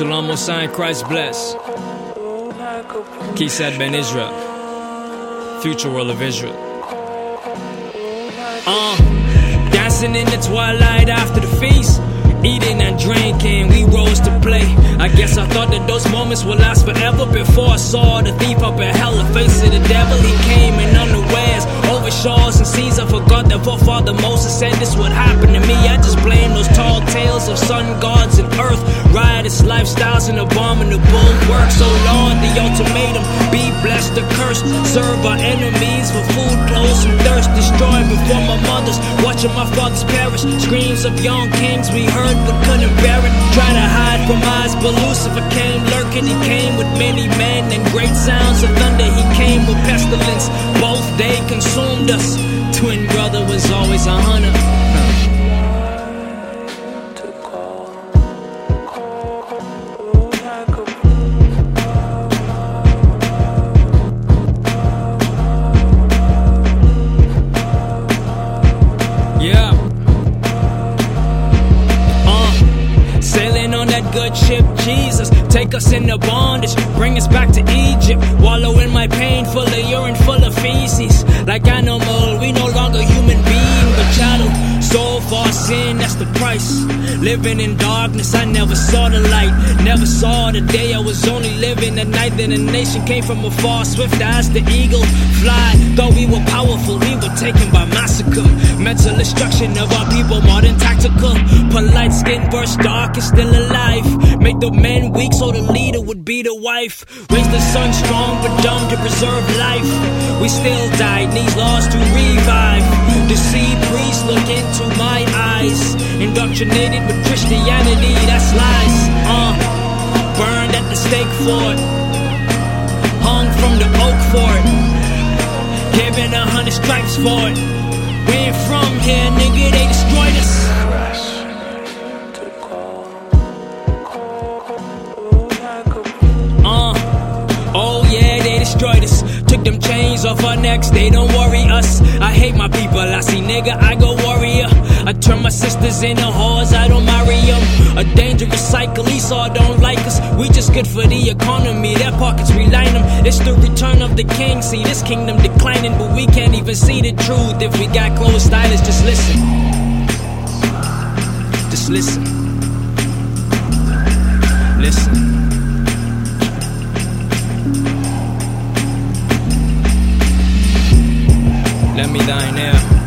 Shalom Osain, Christ bless. Kisad Ben Israel, future world of Israel. Uh, dancing in the twilight after the feast. Eating and drinking, we rose to play. I guess I thought that those moments would last forever. Before I saw the thief up in hell, the face of the devil, he came forefather Moses said this would happen to me. I just blame those tall tales of sun gods and earth, riotous lifestyles and abominable work. So oh Lord, the ultimatum, be blessed or cursed. Serve our enemies for food, clothes, and thirst. Destroyed before my mother's, watching my father's perish. Screams of young kings we heard but couldn't bear it. Try to hide from eyes, but Lucifer came lurking. He came with many men and great sounds of thunder. A. Yeah. Uh, sailing on that good ship, Jesus. Take us into bondage, bring us back to Egypt. Wallow in my pain, sin, that's the price. Living in darkness, I never saw the light. Never saw the day, I was only living the night. Then a nation came from afar, swift as the eagle. Fly, though we were powerful, we were taken by massacre. Mental destruction of our people, more than tactical. Polite skin burst dark and still alive. Make the men weak so the leader would be the wife. Raise the son strong but dumb to preserve life. We still die, needs laws to revive. Indoctrinated with Christianity, that's lies. Uh, burned at the stake for it. Hung from the oak for it. Given a hundred stripes for it. We ain't from here, nigga, they destroyed us. Uh, oh yeah, they destroyed us. Took them chains off our necks, they don't worry us. I hate my people, I see nigga. I my sisters into whores, I don't marry them. A dangerous cycle, Esau don't like us. We just good for the economy, their pockets we line them. It's the return of the king, see this kingdom declining, but we can't even see the truth. If we got closed eyes, just listen. Just listen. Listen. Let me die now.